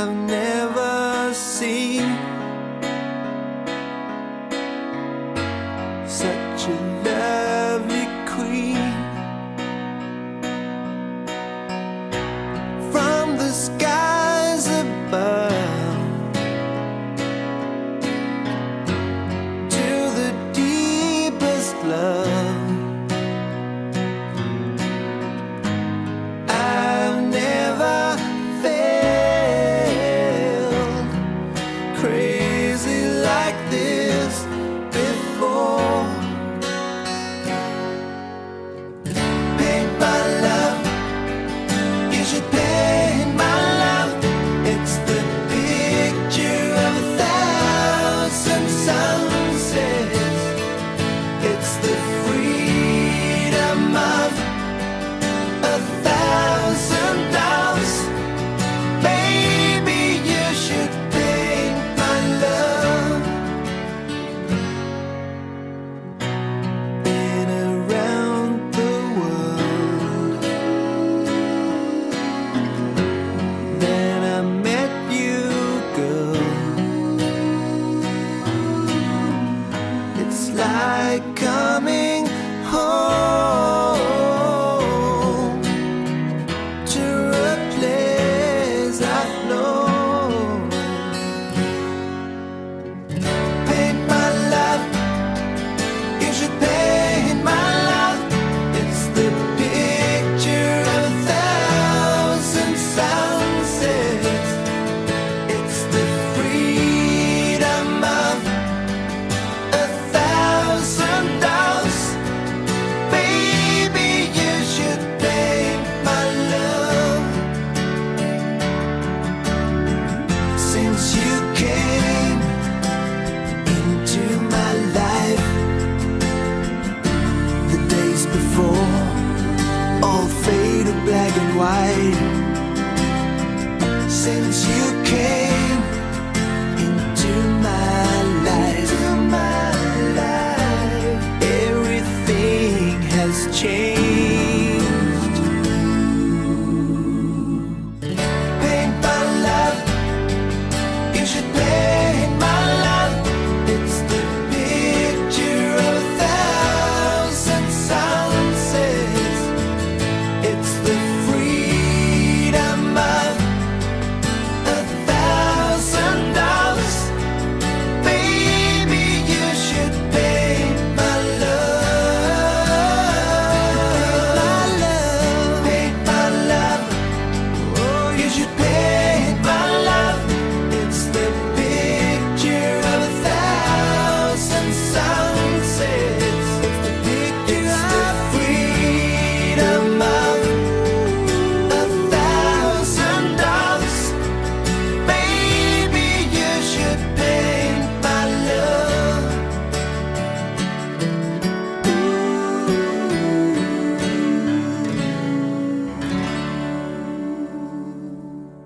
I've never seen Such a lovely queen. From the skies above To the deepest love. said